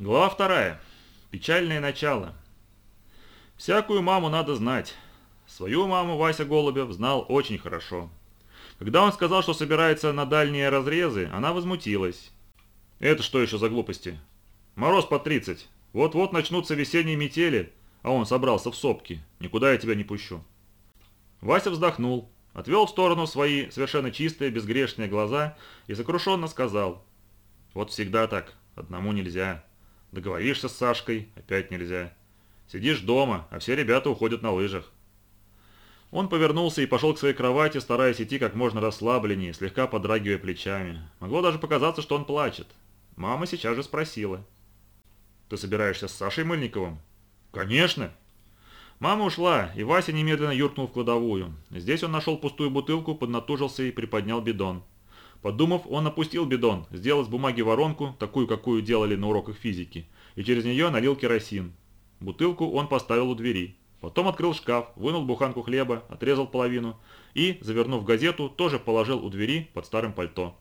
Глава вторая. Печальное начало. Всякую маму надо знать. Свою маму Вася Голубев знал очень хорошо. Когда он сказал, что собирается на дальние разрезы, она возмутилась. «Это что еще за глупости? Мороз по 30. Вот-вот начнутся весенние метели, а он собрался в сопки. Никуда я тебя не пущу». Вася вздохнул, отвел в сторону свои совершенно чистые, безгрешные глаза и сокрушенно сказал. «Вот всегда так. Одному нельзя. Договоришься с Сашкой, опять нельзя. Сидишь дома, а все ребята уходят на лыжах. Он повернулся и пошел к своей кровати, стараясь идти как можно расслабленнее, слегка подрагивая плечами. Могло даже показаться, что он плачет. Мама сейчас же спросила. «Ты собираешься с Сашей Мыльниковым?» «Конечно!» Мама ушла, и Вася немедленно юркнул в кладовую. Здесь он нашел пустую бутылку, поднатужился и приподнял бидон. Подумав, он опустил бидон, сделал с бумаги воронку, такую, какую делали на уроках физики, и через нее налил керосин. Бутылку он поставил у двери. Потом открыл шкаф, вынул буханку хлеба, отрезал половину и, завернув газету, тоже положил у двери под старым пальто.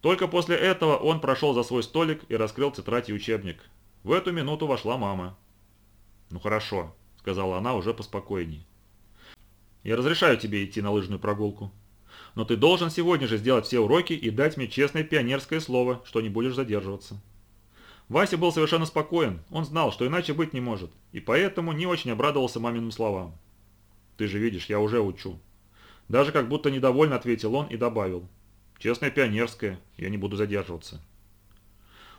Только после этого он прошел за свой столик и раскрыл тетрадь и учебник. В эту минуту вошла мама. «Ну хорошо», — сказала она уже поспокойнее. «Я разрешаю тебе идти на лыжную прогулку но ты должен сегодня же сделать все уроки и дать мне честное пионерское слово, что не будешь задерживаться». Вася был совершенно спокоен, он знал, что иначе быть не может, и поэтому не очень обрадовался маминым словам. «Ты же видишь, я уже учу». Даже как будто недовольно ответил он и добавил. «Честное пионерское, я не буду задерживаться».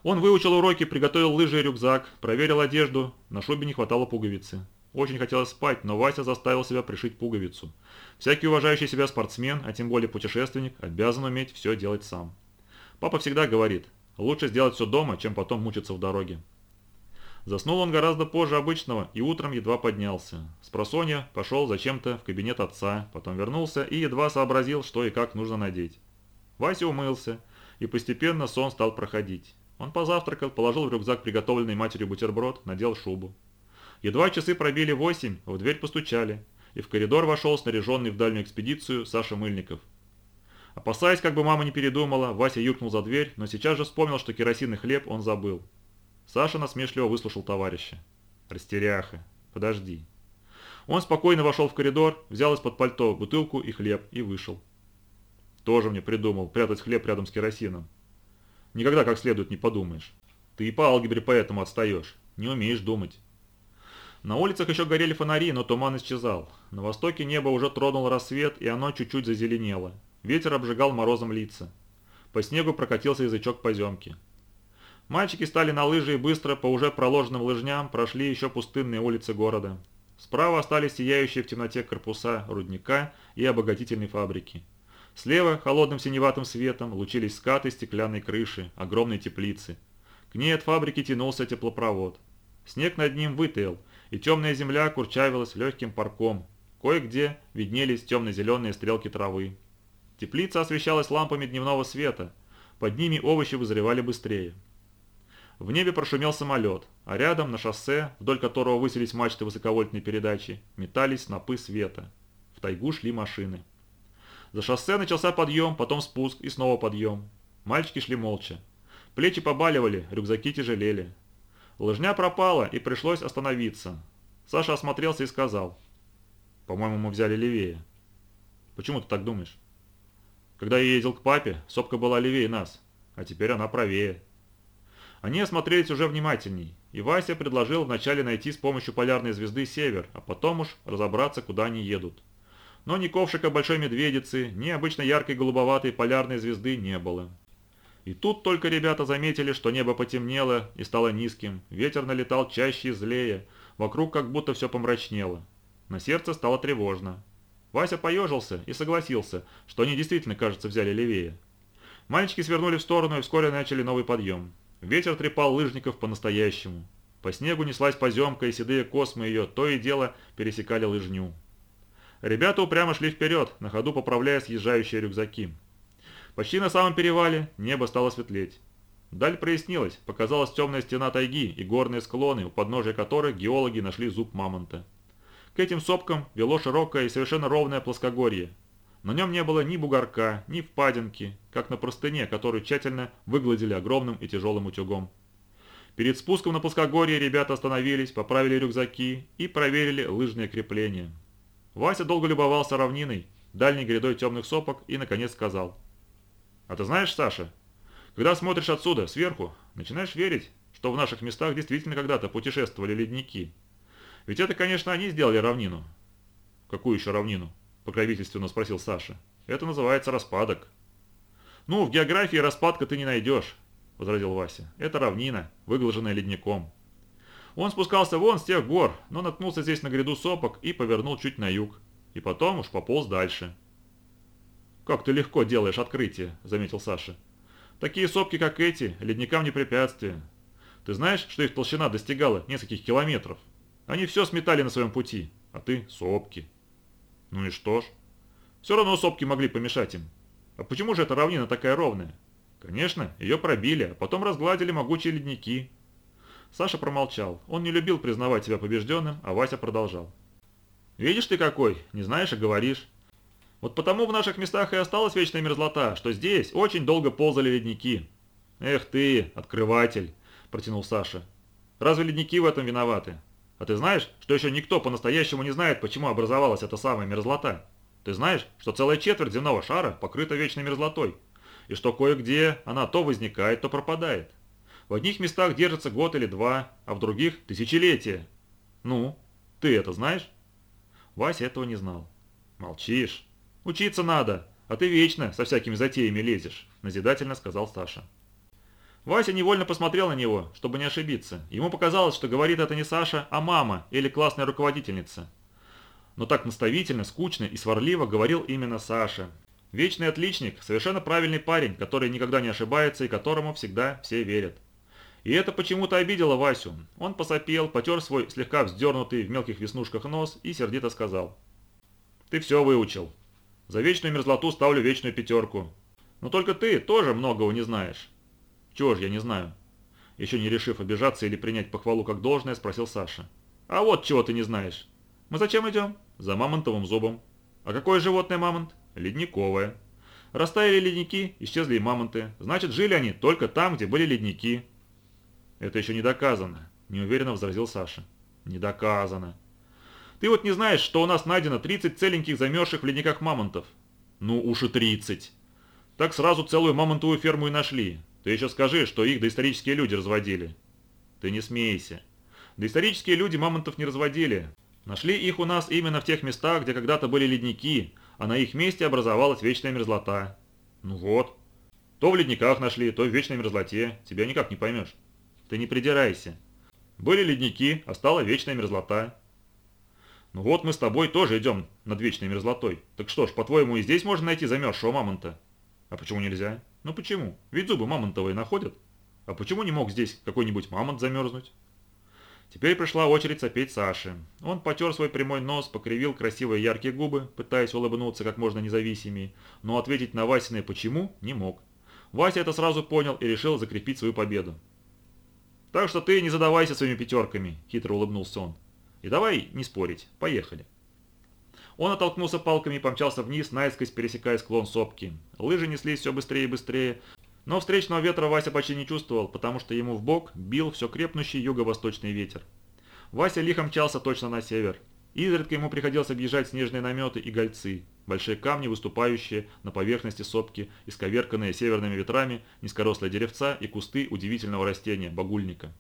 Он выучил уроки, приготовил лыжи и рюкзак, проверил одежду, на шубе не хватало пуговицы. Очень хотелось спать, но Вася заставил себя пришить пуговицу. Всякий уважающий себя спортсмен, а тем более путешественник, обязан уметь все делать сам. Папа всегда говорит, лучше сделать все дома, чем потом мучиться в дороге. Заснул он гораздо позже обычного и утром едва поднялся. С просонья пошел зачем-то в кабинет отца, потом вернулся и едва сообразил, что и как нужно надеть. Вася умылся, и постепенно сон стал проходить. Он позавтракал, положил в рюкзак приготовленный матерью бутерброд, надел шубу. Едва часы пробили восемь, в дверь постучали, и в коридор вошел снаряженный в дальнюю экспедицию Саша Мыльников. Опасаясь, как бы мама не передумала, Вася юркнул за дверь, но сейчас же вспомнил, что керосин и хлеб он забыл. Саша насмешливо выслушал товарища. «Растеряха. Подожди». Он спокойно вошел в коридор, взял из-под пальто бутылку и хлеб и вышел. Тоже мне придумал прятать хлеб рядом с керосином. Никогда как следует не подумаешь. Ты и по алгебре поэтому отстаешь. Не умеешь думать. На улицах еще горели фонари, но туман исчезал. На востоке небо уже тронул рассвет, и оно чуть-чуть зазеленело. Ветер обжигал морозом лица. По снегу прокатился язычок поземки. Мальчики стали на лыжи и быстро по уже проложенным лыжням прошли еще пустынные улицы города. Справа остались сияющие в темноте корпуса рудника и обогатительной фабрики. Слева, холодным синеватым светом, лучились скаты стеклянной крыши, огромной теплицы. К ней от фабрики тянулся теплопровод. Снег над ним вытаял, и темная земля курчавилась легким парком. Кое-где виднелись темно-зеленые стрелки травы. Теплица освещалась лампами дневного света. Под ними овощи вызревали быстрее. В небе прошумел самолет, а рядом на шоссе, вдоль которого высились мачты высоковольтной передачи, метались снопы света. В тайгу шли машины. За шоссе начался подъем, потом спуск и снова подъем. Мальчики шли молча. Плечи побаливали, рюкзаки тяжелели. Лыжня пропала, и пришлось остановиться. Саша осмотрелся и сказал. «По-моему, мы взяли левее». «Почему ты так думаешь?» «Когда я ездил к папе, сопка была левее нас, а теперь она правее». Они осмотрелись уже внимательней, и Вася предложил вначале найти с помощью полярной звезды север, а потом уж разобраться, куда они едут. Но ни ковшика Большой Медведицы, ни обычно яркой голубоватой полярной звезды не было. И тут только ребята заметили, что небо потемнело и стало низким, ветер налетал чаще и злее, вокруг как будто все помрачнело. На сердце стало тревожно. Вася поежился и согласился, что они действительно, кажется, взяли левее. Мальчики свернули в сторону и вскоре начали новый подъем. Ветер трепал лыжников по-настоящему. По снегу неслась поземка, и седые космы ее то и дело пересекали лыжню. Ребята упрямо шли вперед, на ходу поправляя съезжающие рюкзаки. Почти на самом перевале небо стало светлеть. Даль прояснилась, показалась темная стена тайги и горные склоны, у подножия которых геологи нашли зуб мамонта. К этим сопкам вело широкое и совершенно ровное плоскогорье. На нем не было ни бугорка, ни впадинки, как на простыне, которую тщательно выгладили огромным и тяжелым утюгом. Перед спуском на плоскогорье ребята остановились, поправили рюкзаки и проверили лыжные крепления. Вася долго любовался равниной, дальней грядой темных сопок и, наконец, сказал. «А ты знаешь, Саша, когда смотришь отсюда, сверху, начинаешь верить, что в наших местах действительно когда-то путешествовали ледники. Ведь это, конечно, они сделали равнину». «Какую еще равнину?» – покровительственно спросил Саша. «Это называется распадок». «Ну, в географии распадка ты не найдешь», – возразил Вася. «Это равнина, выглаженная ледником». Он спускался вон с тех гор, но наткнулся здесь на гряду сопок и повернул чуть на юг. И потом уж пополз дальше. «Как ты легко делаешь открытие», – заметил Саша. «Такие сопки, как эти, ледникам не препятствие. Ты знаешь, что их толщина достигала нескольких километров? Они все сметали на своем пути, а ты – сопки». «Ну и что ж? Все равно сопки могли помешать им. А почему же эта равнина такая ровная? Конечно, ее пробили, а потом разгладили могучие ледники». Саша промолчал. Он не любил признавать себя побежденным, а Вася продолжал. «Видишь ты какой, не знаешь и говоришь. Вот потому в наших местах и осталась вечная мерзлота, что здесь очень долго ползали ледники. Эх ты, открыватель, протянул Саша. Разве ледники в этом виноваты? А ты знаешь, что еще никто по-настоящему не знает, почему образовалась эта самая мерзлота? Ты знаешь, что целая четверть земного шара покрыта вечной мерзлотой, и что кое-где она то возникает, то пропадает. В одних местах держится год или два, а в других – тысячелетия. Ну, ты это знаешь? Вася этого не знал. Молчишь. «Учиться надо, а ты вечно со всякими затеями лезешь», – назидательно сказал Саша. Вася невольно посмотрел на него, чтобы не ошибиться. Ему показалось, что говорит это не Саша, а мама или классная руководительница. Но так наставительно, скучно и сварливо говорил именно Саша. Вечный отличник, совершенно правильный парень, который никогда не ошибается и которому всегда все верят. И это почему-то обидело Васю. Он посопел, потер свой слегка вздернутый в мелких веснушках нос и сердито сказал. «Ты все выучил. За вечную мерзлоту ставлю вечную пятерку. Но только ты тоже многого не знаешь. Чего же я не знаю? Еще не решив обижаться или принять похвалу как должное, спросил Саша. А вот чего ты не знаешь. Мы зачем идем? За мамонтовым зубом. А какое животное мамонт? Ледниковое. Растаяли ледники, исчезли и мамонты. Значит, жили они только там, где были ледники. Это еще не доказано, неуверенно возразил Саша. Не доказано. Ты вот не знаешь, что у нас найдено 30 целеньких замерзших в ледниках мамонтов? Ну уж и 30. Так сразу целую мамонтовую ферму и нашли. Ты еще скажи, что их доисторические люди разводили. Ты не смейся. Доисторические люди мамонтов не разводили. Нашли их у нас именно в тех местах, где когда-то были ледники, а на их месте образовалась вечная мерзлота. Ну вот. То в ледниках нашли, то в вечной мерзлоте. Тебя никак не поймешь. Ты не придирайся. Были ледники, а стала вечная мерзлота. Ну вот мы с тобой тоже идем над вечной мерзлотой. Так что ж, по-твоему, и здесь можно найти замерзшего мамонта? А почему нельзя? Ну почему? Ведь зубы мамонтовые находят. А почему не мог здесь какой-нибудь мамонт замерзнуть? Теперь пришла очередь сопеть Саши. Он потер свой прямой нос, покривил красивые яркие губы, пытаясь улыбнуться как можно независимее, но ответить на Васиное «почему» не мог. Вася это сразу понял и решил закрепить свою победу. «Так что ты не задавайся своими пятерками», – хитро улыбнулся он. И давай не спорить. Поехали. Он оттолкнулся палками и помчался вниз, наискось пересекая склон сопки. Лыжи неслись все быстрее и быстрее, но встречного ветра Вася почти не чувствовал, потому что ему в бок бил все крепнущий юго-восточный ветер. Вася лихо мчался точно на север. Изредка ему приходилось объезжать снежные наметы и гольцы, большие камни, выступающие на поверхности сопки, исковерканные северными ветрами, низкорослые деревца и кусты удивительного растения – багульника.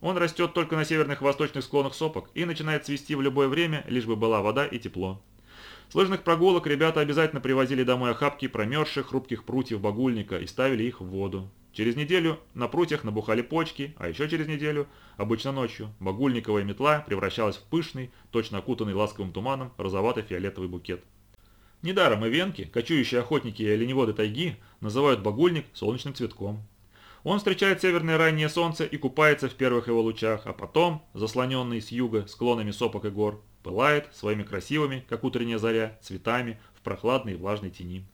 Он растет только на северных восточных склонах сопок и начинает цвести в любое время, лишь бы была вода и тепло. С лыжных прогулок ребята обязательно привозили домой охапки промерзших хрупких прутьев багульника и ставили их в воду. Через неделю на прутьях набухали почки, а еще через неделю, обычно ночью, багульниковая метла превращалась в пышный, точно окутанный ласковым туманом, розовато-фиолетовый букет. Недаром и венки, кочующие охотники и оленеводы тайги, называют багульник солнечным цветком. Он встречает северное раннее солнце и купается в первых его лучах, а потом, заслоненный с юга склонами сопок и гор, пылает своими красивыми, как утренняя заря, цветами в прохладной и влажной тени.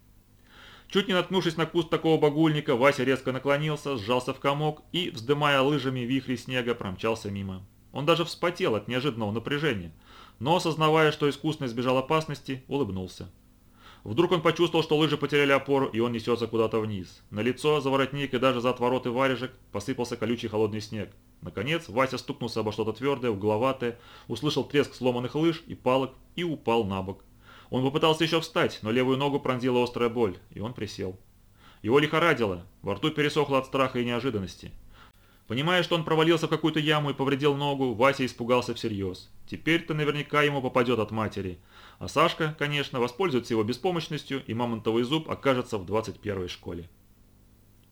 Чуть не наткнувшись на куст такого багульника, Вася резко наклонился, сжался в комок и, вздымая лыжами вихри снега, промчался мимо. Он даже вспотел от неожиданного напряжения, но, осознавая, что искусно избежал опасности, улыбнулся. Вдруг он почувствовал, что лыжи потеряли опору, и он несется куда-то вниз. На лицо, за воротник и даже за отвороты варежек посыпался колючий холодный снег. Наконец, Вася стукнулся обо что-то твердое, угловатое, услышал треск сломанных лыж и палок и упал на бок. Он попытался еще встать, но левую ногу пронзила острая боль, и он присел. Его лихорадило, во рту пересохло от страха и неожиданности. Понимая, что он провалился в какую-то яму и повредил ногу, Вася испугался всерьез. Теперь-то наверняка ему попадет от матери. А Сашка, конечно, воспользуется его беспомощностью, и мамонтовый зуб окажется в 21 школе.